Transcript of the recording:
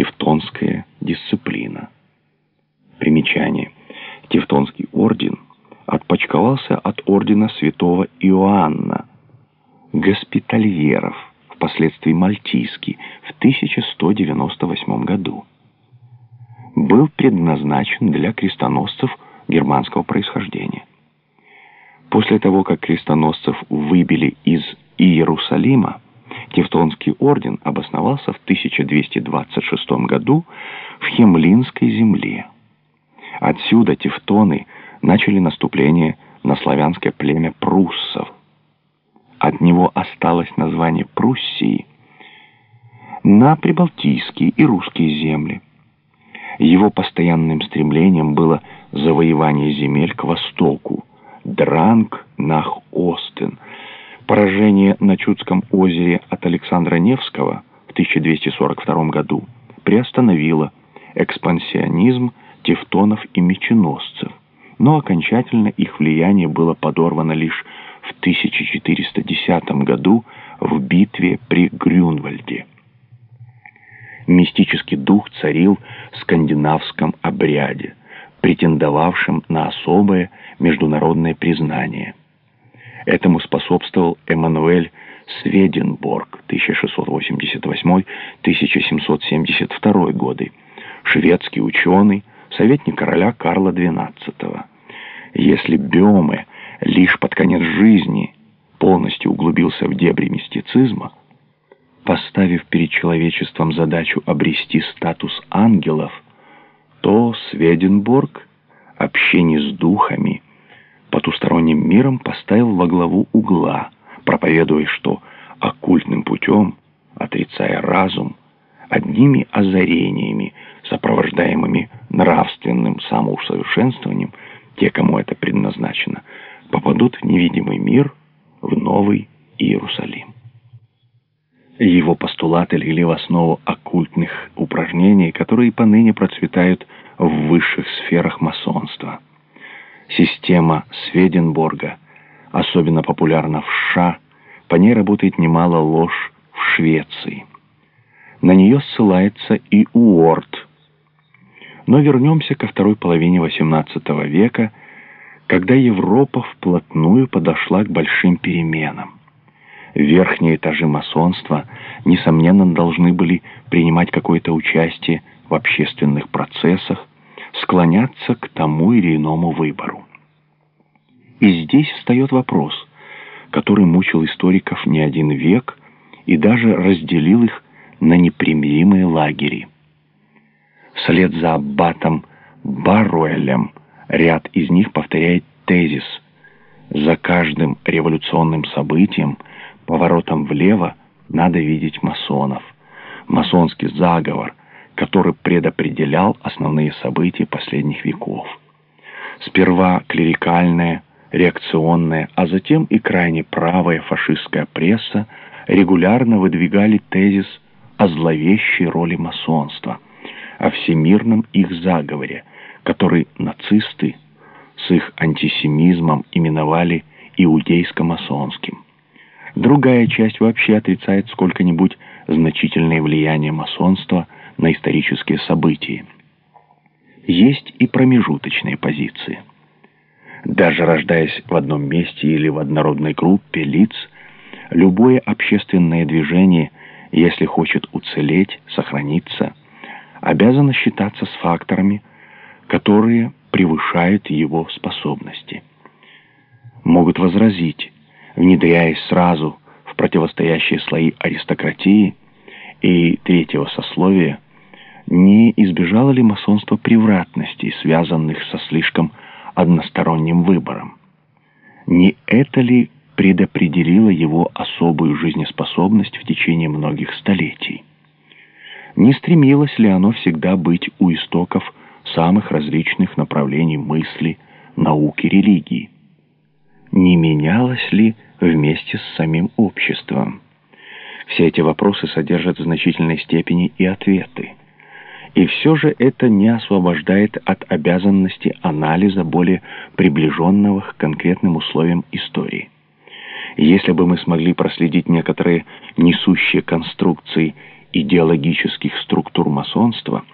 Тевтонская дисциплина. Примечание. Тевтонский орден отпочковался от ордена святого Иоанна, госпитальеров, впоследствии мальтийский, в 1198 году. Был предназначен для крестоносцев германского происхождения. После того, как крестоносцев выбили из Иерусалима, Тевтонский орден обосновался в 1226 году в Хемлинской земле. Отсюда тевтоны начали наступление на славянское племя пруссов. От него осталось название Пруссии на прибалтийские и русские земли. Его постоянным стремлением было завоевание земель к востоку, Дранг, Нах, Остен, поражение на Чудском озере от Александра Невского в 1242 году приостановило экспансионизм тевтонов и меченосцев, но окончательно их влияние было подорвано лишь в 1410 году в битве при Грюнвальде. Мистический дух царил в скандинавском обряде, претендовавшем на особое международное признание. Этому способствовал Эммануэль Сведенборг 1688-1772 годы, шведский ученый, советник короля Карла XII. Если Бёме лишь под конец жизни полностью углубился в дебри мистицизма, поставив перед человечеством задачу обрести статус ангелов, то Сведенборг, общение с духами, потусторонним миром поставил во главу угла, проповедуя, что оккультным путем, отрицая разум, одними озарениями, сопровождаемыми нравственным самоусовершенствованием, те, кому это предназначено, попадут в невидимый мир, в Новый Иерусалим. Его постулаты легли в основу оккультных упражнений, которые поныне процветают в высших сферах масонства. Система Сведенборга особенно популярна в США, по ней работает немало ложь в Швеции. На нее ссылается и Уорд. Но вернемся ко второй половине XVIII века, когда Европа вплотную подошла к большим переменам. Верхние этажи масонства, несомненно, должны были принимать какое-то участие в общественных процессах, склоняться к тому или иному выбору. И здесь встает вопрос, который мучил историков не один век и даже разделил их на непримиримые лагеря. Вслед за аббатом Барруэлем ряд из них повторяет тезис «За каждым революционным событием, поворотом влево, надо видеть масонов». Масонский заговор, который предопределял основные события последних веков. Сперва клерикальная, реакционная, а затем и крайне правая фашистская пресса регулярно выдвигали тезис о зловещей роли масонства, о всемирном их заговоре, который нацисты с их антисемизмом именовали иудейско-масонским. Другая часть вообще отрицает сколько-нибудь значительное влияние масонства на исторические события. Есть и промежуточные позиции. Даже рождаясь в одном месте или в однородной группе лиц, любое общественное движение, если хочет уцелеть, сохраниться, обязано считаться с факторами, которые превышают его способности. Могут возразить, внедряясь сразу в противостоящие слои аристократии и третьего сословия, не избежало ли масонство превратностей, связанных со слишком односторонним выбором. Не это ли предопределило его особую жизнеспособность в течение многих столетий? Не стремилось ли оно всегда быть у истоков самых различных направлений мысли, науки, религии? Не менялось ли вместе с самим обществом? Все эти вопросы содержат в значительной степени и ответы. И все же это не освобождает от обязанности анализа более приближенного к конкретным условиям истории. Если бы мы смогли проследить некоторые несущие конструкции идеологических структур масонства